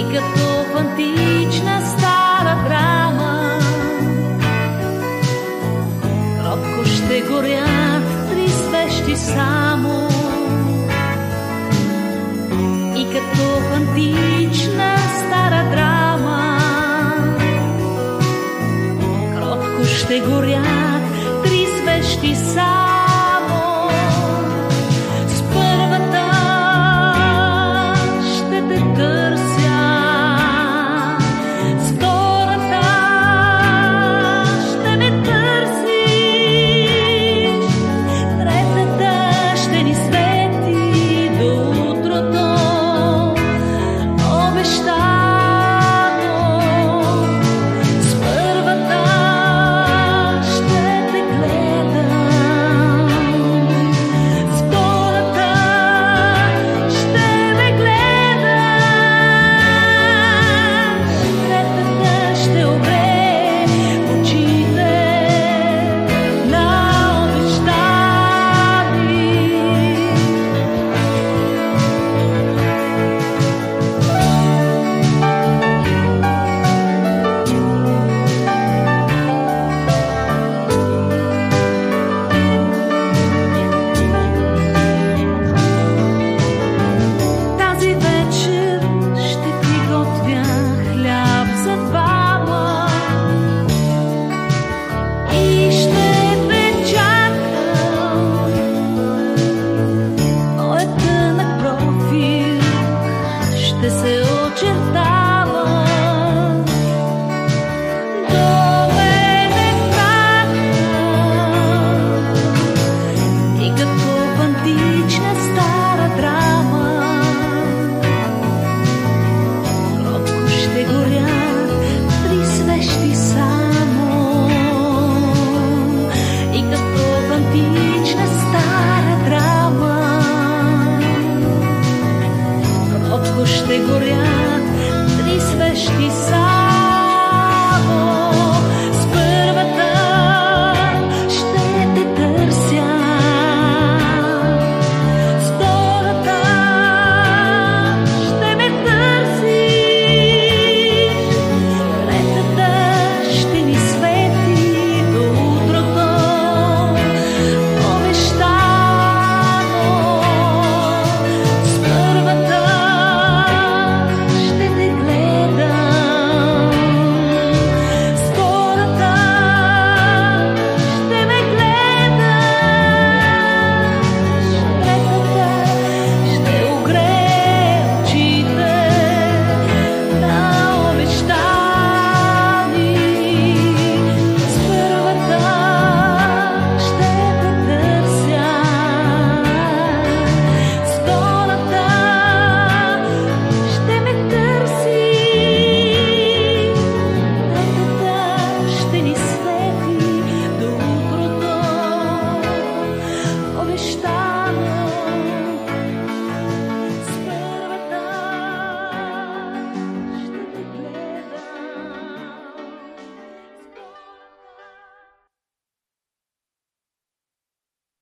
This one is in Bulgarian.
и като в антична стара драма кротко ще горят три свещи само. И като в антична piensas.